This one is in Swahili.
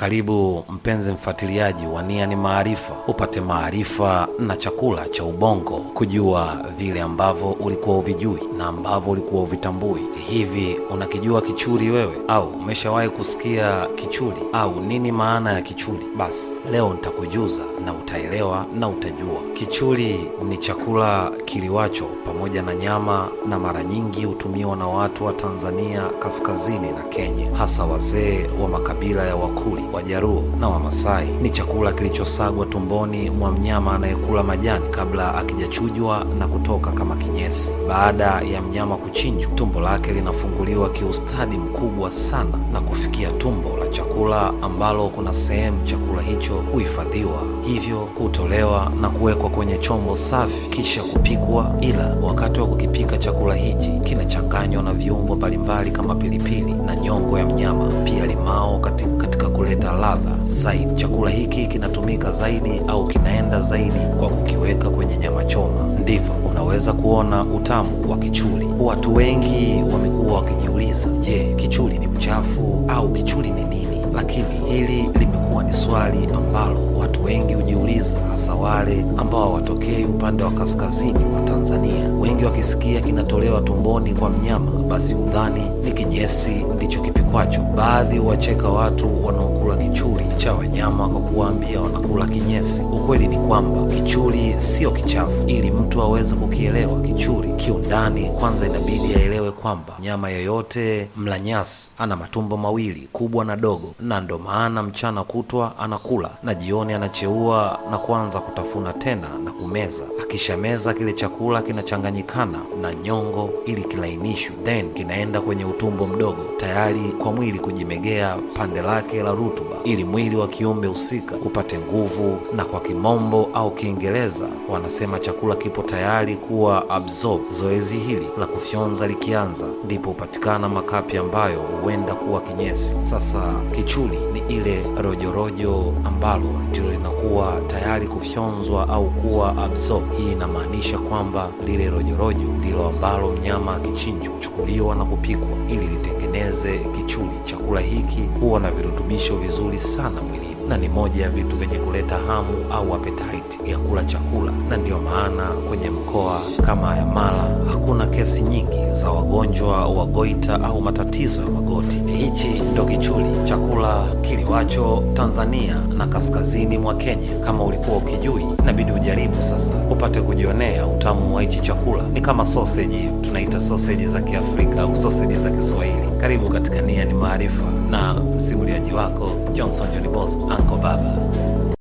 Karibu mpenzi mfuatiliaji wa Nia ni Maarifa, upate maarifa na chakula cha ubongo, kujua vile ambavyo ulikuwa uvijui na ambavyo ulikuwa uvitambui. Hivi unakijua kichuli wewe, au umeshawahi kusikia kichuli au nini maana ya kichuli? Basi leo nitakujuza na utaelewa na utajua. Kichuli ni chakula kiliwacho pamoja na nyama, na mara nyingi hutumiwa na watu wa Tanzania kaskazini na Kenya, hasa wazee wa makabila ya Wakuli, Wajaruo na Wamasai. Ni chakula kilichosagwa tumboni mwa mnyama anayekula majani kabla akijachujwa na kutoka kama kinyesi. Baada ya mnyama kuchinjwa, tumbo lake linafunguliwa kiustadi mkubwa sana na kufikia tumbo la chakula ambalo kuna sehemu chakula hicho huhifadhiwa, hivyo hutolewa na kuwekwa kwenye chombo safi kisha kupikwa. Ila wakati wa kukipika chakula hichi kinachanganywa na viungo mbalimbali kama pilipili na nyongo ya mnyama, pia limao katika, katika kuleta ladha zaidi. Chakula hiki kinatumika zaidi au kinaenda zaidi kwa kukiweka kwenye nyama choma. Ndivyo unaweza kuona utamu wa kichuli. Watu wengi wamekuwa wakijiuliza, je, kichuli ni mchafu au kichuli ni nini? Lakini hili limekuwa ni swali ambalo watu wengi hujiuliza, hasa wale ambao hawatokei upande wa kaskazini wa Tanzania. Wengi wakisikia kinatolewa tumboni kwa mnyama, basi udhani ni kinyesi ndicho kipikwacho. Baadhi huwacheka watu wanaokula kichuli cha wanyama kwa kuwaambia wanakula kinyesi. Ukweli ni kwamba kichuli sio kichafu. Ili mtu aweze kukielewa kichuli kiundani, kwanza inabidi aelewe kwamba nyama yoyote mla nyasi ana matumbo mawili, kubwa na dogo, na ndo maana mchana kutwa anakula na jioni anacheua na kuanza kutafuna tena na kumeza. Akishameza kile chakula kinachanganyikana na nyongo ili kilainishwe, then kinaenda kwenye utumbo mdogo tayari kwa mwili kujimegea pande lake la rutuba, ili mwili wa kiumbe husika upate nguvu, na kwa kimombo au Kiingereza wanasema chakula kipo tayari kuwa absorb. Zoezi hili la kufyonza likianza, ndipo hupatikana makapi ambayo huenda kuwa kinyesi. Sasa kichuli ni ile rojorojo ambalo ndilo linakuwa tayari kufyonzwa au kuwa absorb. Hii inamaanisha kwamba lile rojorojo ndilo ambalo mnyama akichinjwa huchukuliwa na kupikwa ili litengeneze kichuli. Chakula hiki huwa na virutubisho vizuri sana mwilini na ni moja ya vitu vyenye kuleta hamu au appetite ya kula chakula, na ndiyo maana kwenye mkoa kama ya Mara hakuna kesi nyingi za wagonjwa wa goita au matatizo ya magoti. Hichi ndo kichuli, chakula kiliwacho Tanzania na kaskazini mwa Kenya. Kama ulikuwa ukijui, inabidi ujaribu sasa upate kujionea utamu wa hichi chakula. Ni kama soseji, tunaita soseji za Kiafrika au soseji za Kiswahili. Karibu katika Nia ni Maarifa na msimuliaji wako Johnson John Bosco Marco Baba.